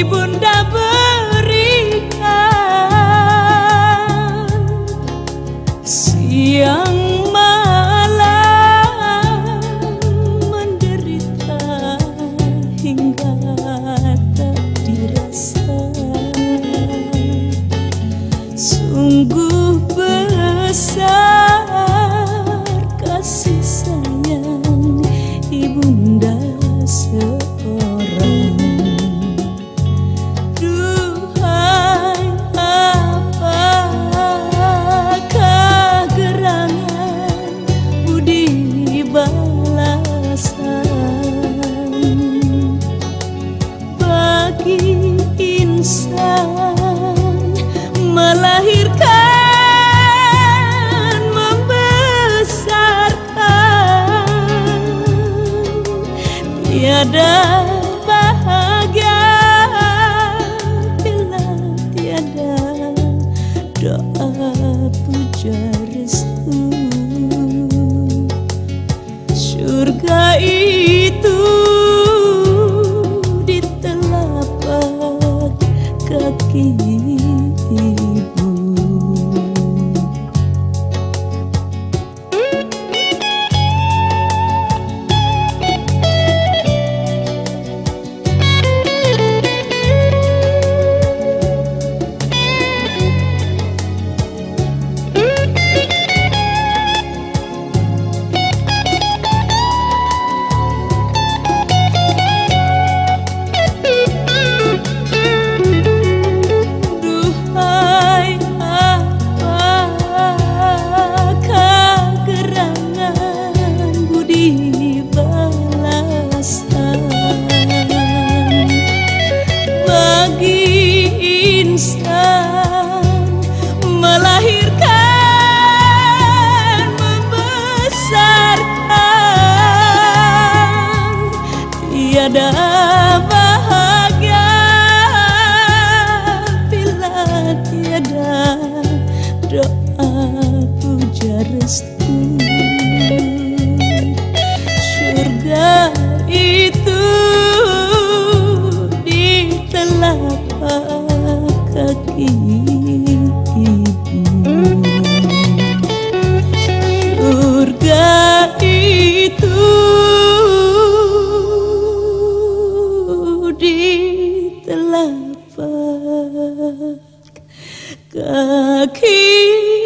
ibunda ber tiada bahagia bila tiada doa puja restu surga itu di telapak kaki. tiada bahagia. Bila tiada doa puja restu. Surga itu di telapak kaki. Kaki